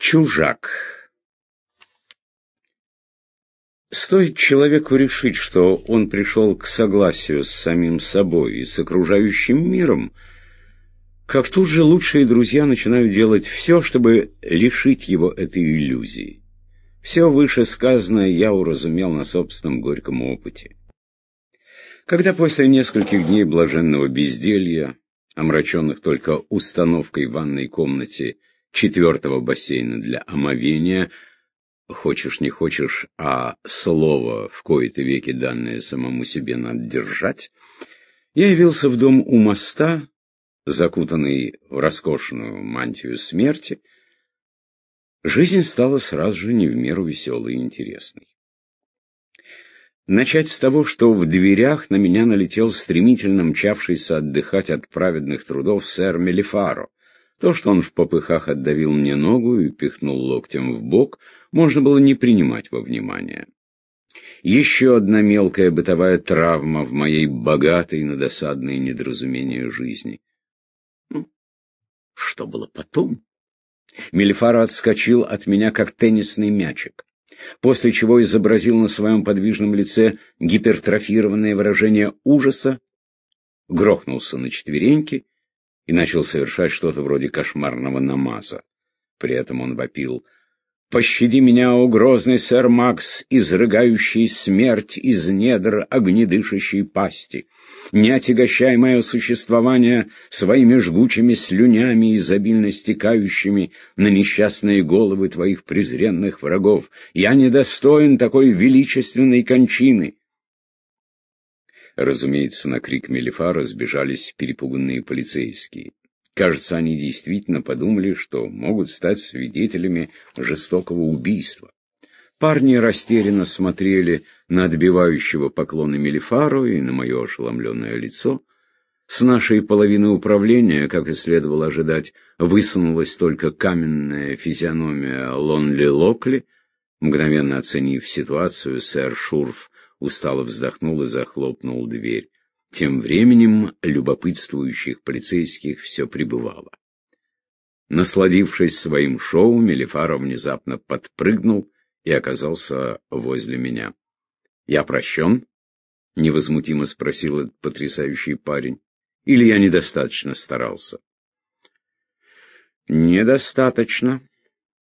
Чужак. Стоит человеку решить, что он пришел к согласию с самим собой и с окружающим миром, как тут же лучшие друзья начинают делать все, чтобы лишить его этой иллюзии. Все вышесказанное я уразумел на собственном горьком опыте. Когда после нескольких дней блаженного безделья, омраченных только установкой в ванной комнате, четвертого бассейна для омовения, хочешь не хочешь, а слово в кои-то веки данное самому себе надо держать, я явился в дом у моста, закутанный в роскошную мантию смерти, жизнь стала сразу же не в меру веселой и интересной. Начать с того, что в дверях на меня налетел стремительно мчавшийся отдыхать от праведных трудов сэр Мелифаро, то, что он в попыхах отдавил мне ногу и пихнул локтем в бок, можно было не принимать во внимание. Еще одна мелкая бытовая травма в моей богатой на досадные недоразумения жизни. Ну, что было потом? Мельфаро отскочил от меня, как теннисный мячик, после чего изобразил на своем подвижном лице гипертрофированное выражение ужаса, грохнулся на четвереньки и начал совершать что-то вроде кошмарного намаза. При этом он вопил «Пощади меня, о грозный сэр Макс, изрыгающий смерть из недр огнедышащей пасти! Не отягощай мое существование своими жгучими слюнями, изобильно стекающими на несчастные головы твоих презренных врагов! Я недостоин такой величественной кончины!» Разумеется, на крик Мелифара сбежались перепуганные полицейские. Кажется, они действительно подумали, что могут стать свидетелями жестокого убийства. Парни растерянно смотрели на отбивающего поклоны Мелифару и на мое ошеломленное лицо. С нашей половины управления, как и следовало ожидать, высунулась только каменная физиономия Лонли Локли. Мгновенно оценив ситуацию, сэр Шурф устало вздохнул и захлопнул дверь. Тем временем любопытствующих полицейских все прибывало. Насладившись своим шоу, Мелифаров внезапно подпрыгнул и оказался возле меня. «Я прощен?» — невозмутимо спросил этот потрясающий парень. «Или я недостаточно старался?» «Недостаточно».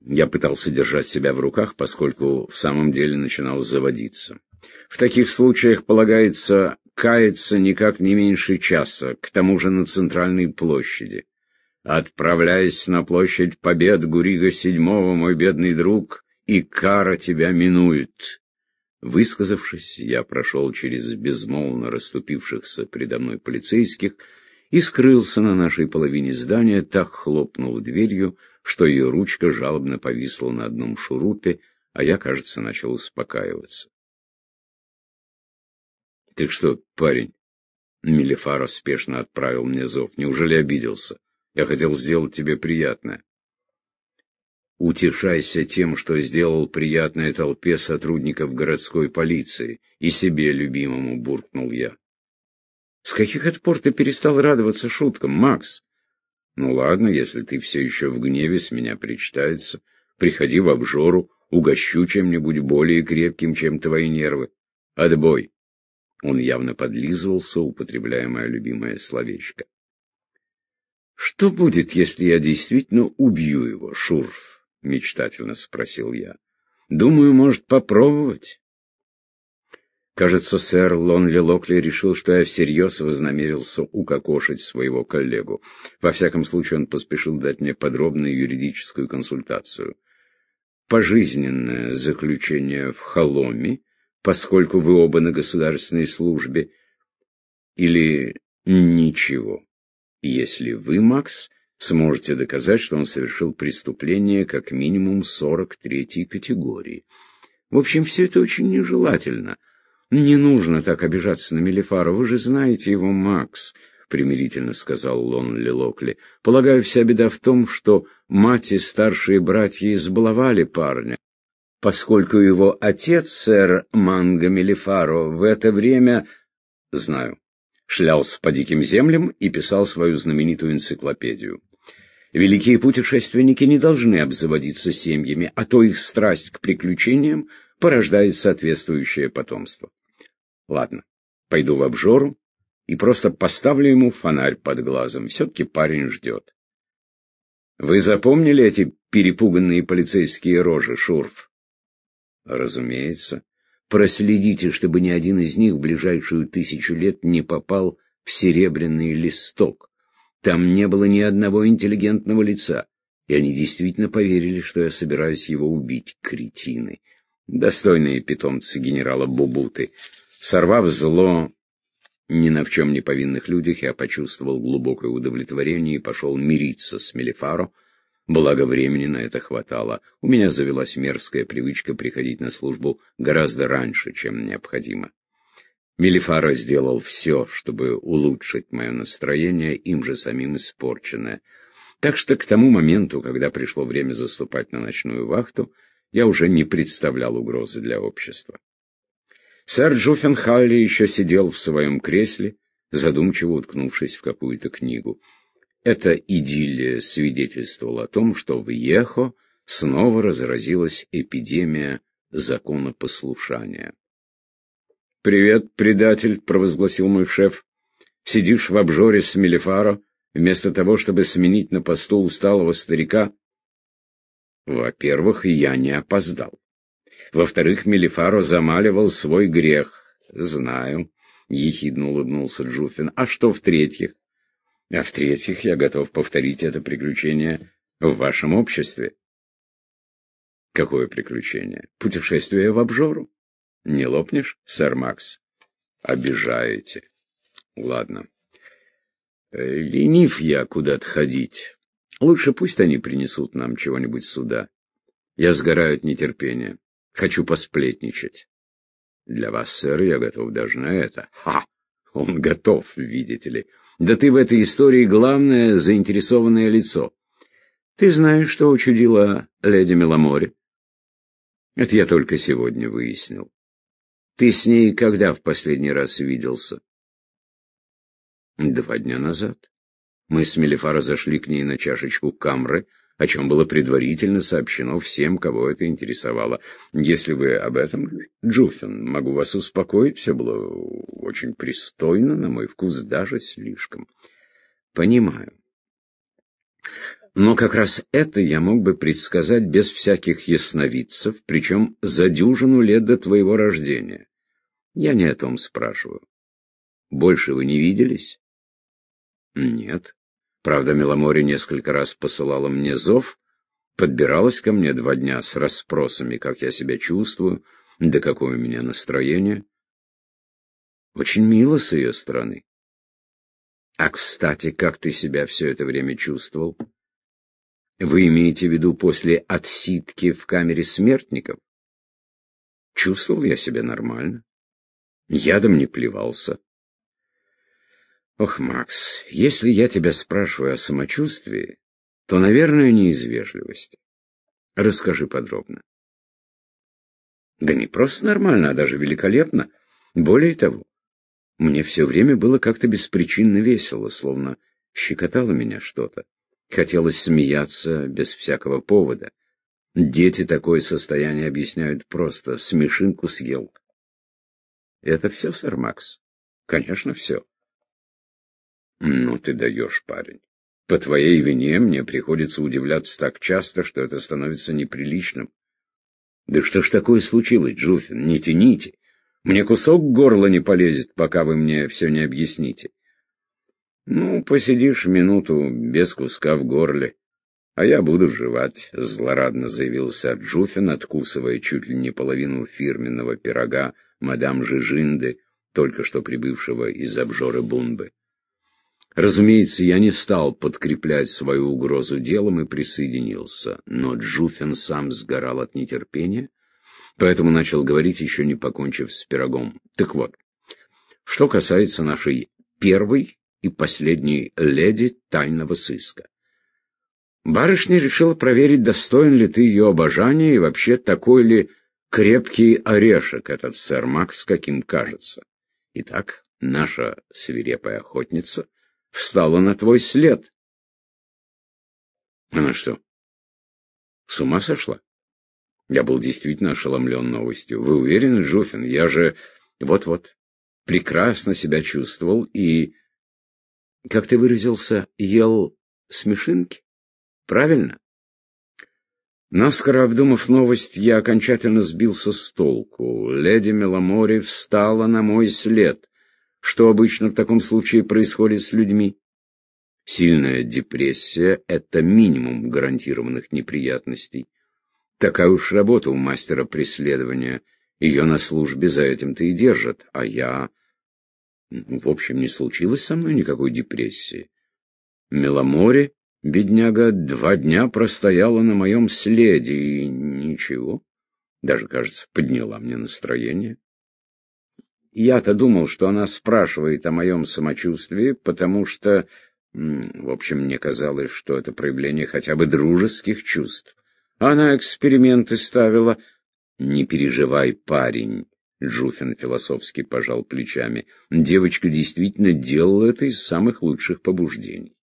Я пытался держать себя в руках, поскольку в самом деле начинал заводиться. В таких случаях полагается каяться никак не меньше часа, к тому же на центральной площади. Отправляясь на площадь Побед Гурига седьмого, мой бедный друг, и кара тебя минует. Высказавшись, я прошел через безмолвно расступившихся предо мной полицейских и скрылся на нашей половине здания, так хлопнув дверью, что ее ручка жалобно повисла на одном шурупе, а я, кажется, начал успокаиваться. Ты что, парень? Мелифара спешно отправил мне зов. Неужели обиделся? Я хотел сделать тебе приятное. Утешайся тем, что сделал приятное толпе сотрудников городской полиции. И себе, любимому, буркнул я. С каких это пор ты перестал радоваться шуткам, Макс? Ну ладно, если ты все еще в гневе, с меня причитается. Приходи в обжору, угощу чем-нибудь более крепким, чем твои нервы. Отбой. Он явно подлизывался, употребляя мое любимое словечко. «Что будет, если я действительно убью его, Шурф?» — мечтательно спросил я. «Думаю, может попробовать». Кажется, сэр Лонли Локли решил, что я всерьез вознамерился укокошить своего коллегу. Во всяком случае, он поспешил дать мне подробную юридическую консультацию. Пожизненное заключение в Холоме поскольку вы оба на государственной службе, или ничего, если вы, Макс, сможете доказать, что он совершил преступление как минимум 43-й категории. В общем, все это очень нежелательно. Не нужно так обижаться на Мелифара, вы же знаете его, Макс, — примирительно сказал Лонли Локли. Полагаю, вся беда в том, что мать и старшие братья избаловали парня поскольку его отец, сэр Манго Мелифаро, в это время, знаю, шлялся по диким землям и писал свою знаменитую энциклопедию. Великие путешественники не должны обзаводиться семьями, а то их страсть к приключениям порождает соответствующее потомство. Ладно, пойду в обжору и просто поставлю ему фонарь под глазом. Все-таки парень ждет. Вы запомнили эти перепуганные полицейские рожи, Шурф? Разумеется. Проследите, чтобы ни один из них в ближайшую тысячу лет не попал в серебряный листок. Там не было ни одного интеллигентного лица, и они действительно поверили, что я собираюсь его убить, кретины. Достойные питомцы генерала Бубуты. Сорвав зло ни на в чем не повинных людях, я почувствовал глубокое удовлетворение и пошел мириться с Мелифаро, Благо времени на это хватало. У меня завелась мерзкая привычка приходить на службу гораздо раньше, чем необходимо. Мелифара сделал все, чтобы улучшить мое настроение, им же самим испорченное. Так что к тому моменту, когда пришло время заступать на ночную вахту, я уже не представлял угрозы для общества. Сэр Джуффенхалли еще сидел в своем кресле, задумчиво уткнувшись в какую-то книгу. Эта идиллия свидетельствовала о том, что в Ехо снова разразилась эпидемия законопослушания. «Привет, предатель», — провозгласил мой шеф. «Сидишь в обжоре с Мелифаро, вместо того, чтобы сменить на посту усталого старика?» Во-первых, я не опоздал. Во-вторых, Мелифаро замаливал свой грех. «Знаю», — ехидно улыбнулся Джуфин. «А что в-третьих?» А в-третьих, я готов повторить это приключение в вашем обществе. Какое приключение? Путешествие в обжору? Не лопнешь, сэр Макс? Обижаете. Ладно. Э, ленив я куда-то ходить. Лучше пусть они принесут нам чего-нибудь сюда. Я сгораю от нетерпения. Хочу посплетничать. Для вас, сэр, я готов даже на это. Ха! Он готов, видите ли. Да ты в этой истории главное заинтересованное лицо. Ты знаешь, что учудила леди Меломори? Это я только сегодня выяснил. Ты с ней когда в последний раз виделся? Два дня назад. Мы с Мелифара зашли к ней на чашечку камры, о чем было предварительно сообщено всем, кого это интересовало. Если вы об этом, Джуффин, могу вас успокоить, все было очень пристойно, на мой вкус даже слишком. Понимаю. Но как раз это я мог бы предсказать без всяких ясновидцев, причем за дюжину лет до твоего рождения. Я не о том спрашиваю. Больше вы не виделись? Нет. Правда, Меломори несколько раз посылала мне зов, подбиралась ко мне два дня с расспросами, как я себя чувствую, да какое у меня настроение. Очень мило с ее стороны. А, кстати, как ты себя все это время чувствовал? Вы имеете в виду после отсидки в камере смертников? Чувствовал я себя нормально. Ядом не плевался. Ох, Макс, если я тебя спрашиваю о самочувствии, то, наверное, не из вежливости. Расскажи подробно. Да не просто нормально, а даже великолепно. Более того, мне все время было как-то беспричинно весело, словно щекотало меня что-то. Хотелось смеяться без всякого повода. Дети такое состояние объясняют просто. Смешинку съел. Это все, сэр Макс? Конечно, все. Ну, ты даешь, парень. По твоей вине мне приходится удивляться так часто, что это становится неприличным. Да что ж такое случилось, Джуфин? Не тяните. Мне кусок горла не полезет, пока вы мне все не объясните. Ну, посидишь минуту без куска в горле, а я буду жевать, — злорадно заявил сэр Джуфин, откусывая чуть ли не половину фирменного пирога мадам Жижинды, только что прибывшего из обжоры Бунбы. Разумеется, я не стал подкреплять свою угрозу делом и присоединился, но Джуфин сам сгорал от нетерпения, поэтому начал говорить, еще не покончив с пирогом. Так вот, что касается нашей первой и последней леди тайного сыска. Барышня решила проверить, достоин ли ты ее обожания и вообще такой ли крепкий орешек этот сэр Макс, каким кажется. Итак, наша свирепая охотница — встала на твой след. Она что, с ума сошла? Я был действительно ошеломлен новостью. Вы уверены, Джуфин? Я же... Вот-вот. Прекрасно себя чувствовал и... Как ты выразился, ел смешинки? Правильно? Наскоро обдумав новость, я окончательно сбился с толку. Леди Меломори встала на мой след. Что обычно в таком случае происходит с людьми? Сильная депрессия — это минимум гарантированных неприятностей. Такая уж работа у мастера преследования. Ее на службе за этим-то и держат. А я... В общем, не случилось со мной никакой депрессии. Меломори Бедняга два дня простояла на моем следе, и ничего. Даже, кажется, подняла мне настроение. Я-то думал, что она спрашивает о моем самочувствии, потому что, в общем, мне казалось, что это проявление хотя бы дружеских чувств. Она эксперименты ставила. «Не переживай, парень», — Джуфин философски пожал плечами. «Девочка действительно делала это из самых лучших побуждений».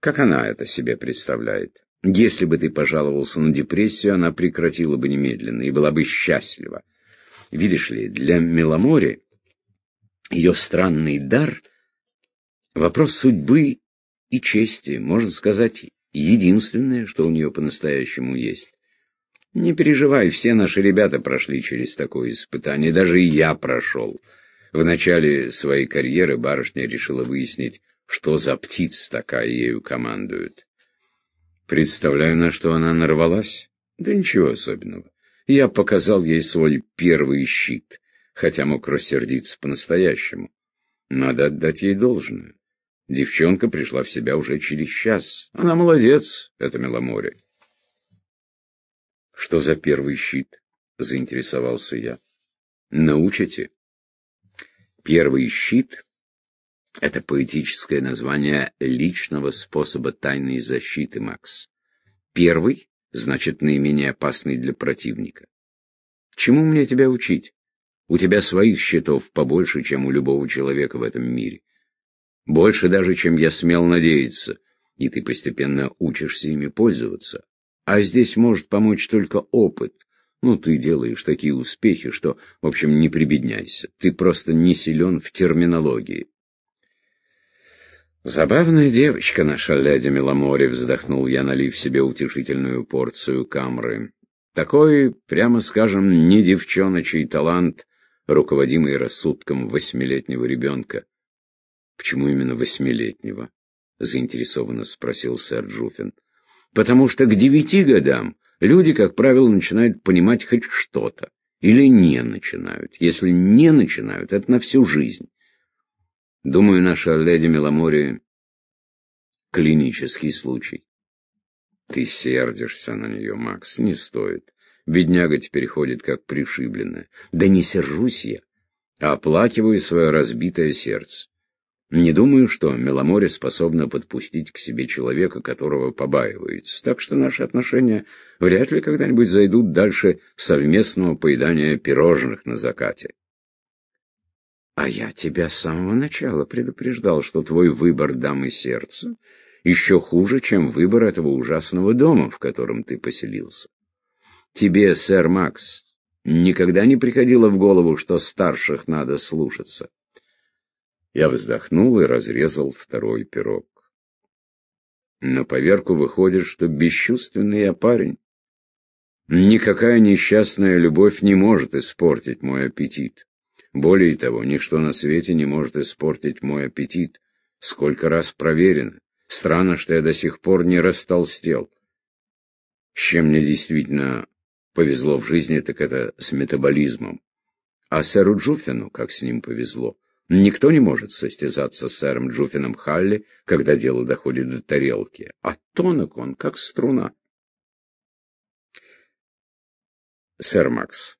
Как она это себе представляет? Если бы ты пожаловался на депрессию, она прекратила бы немедленно и была бы счастлива. Видишь ли, для Меломори ее странный дар — вопрос судьбы и чести, можно сказать, единственное, что у нее по-настоящему есть. Не переживай, все наши ребята прошли через такое испытание, даже и я прошел. В начале своей карьеры барышня решила выяснить, что за птица такая ею командует. Представляю, на что она нарвалась. Да ничего особенного. Я показал ей свой первый щит, хотя мог рассердиться по-настоящему. Надо отдать ей должное. Девчонка пришла в себя уже через час. Она молодец, это Меломоре. Что за первый щит? Заинтересовался я. Научите. Первый щит это поэтическое название личного способа тайной защиты, Макс. Первый значит наименее опасный для противника. Чему мне тебя учить? У тебя своих счетов побольше, чем у любого человека в этом мире. Больше даже, чем я смел надеяться, и ты постепенно учишься ими пользоваться. А здесь может помочь только опыт. Ну, ты делаешь такие успехи, что, в общем, не прибедняйся. Ты просто не силен в терминологии. «Забавная девочка наша леди Меломори», — вздохнул я, налив себе утешительную порцию камры. «Такой, прямо скажем, не девчоночий талант, руководимый рассудком восьмилетнего ребенка». «Почему именно восьмилетнего?» — заинтересованно спросил сэр Джуфин. «Потому что к девяти годам люди, как правило, начинают понимать хоть что-то. Или не начинают. Если не начинают, это на всю жизнь». Думаю, наша леди Меломори — клинический случай. Ты сердишься на нее, Макс, не стоит. Бедняга теперь ходит как пришибленная. Да не сержусь я, а оплакиваю свое разбитое сердце. Не думаю, что Меломори способна подпустить к себе человека, которого побаивается. Так что наши отношения вряд ли когда-нибудь зайдут дальше совместного поедания пирожных на закате. А я тебя с самого начала предупреждал, что твой выбор дамы сердца еще хуже, чем выбор этого ужасного дома, в котором ты поселился. Тебе, сэр Макс, никогда не приходило в голову, что старших надо слушаться. Я вздохнул и разрезал второй пирог. На поверку выходит, что бесчувственный я парень. Никакая несчастная любовь не может испортить мой аппетит. Более того, ничто на свете не может испортить мой аппетит. Сколько раз проверено. Странно, что я до сих пор не растолстел. С чем мне действительно повезло в жизни, так это с метаболизмом. А сэру Джуфину, как с ним повезло. Никто не может состязаться с сэром Джуфином Халли, когда дело доходит до тарелки. А тонок он, как струна. Сэр Макс,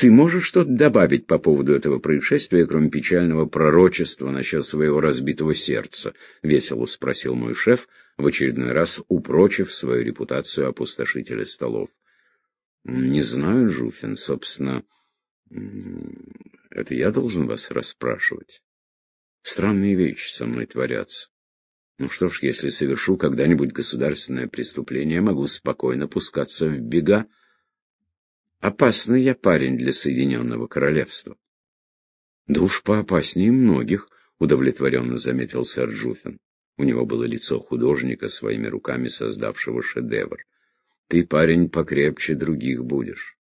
ты можешь что-то добавить по поводу этого происшествия, кроме печального пророчества насчет своего разбитого сердца? — весело спросил мой шеф, в очередной раз упрочив свою репутацию опустошителя столов. — Не знаю, Жуфин, собственно, это я должен вас расспрашивать. Странные вещи со мной творятся. Ну что ж, если совершу когда-нибудь государственное преступление, могу спокойно пускаться в бега. Опасный я парень для Соединенного Королевства. Да уж поопаснее многих, удовлетворенно заметил сэр Джуфин. У него было лицо художника, своими руками создавшего шедевр. Ты, парень, покрепче других будешь.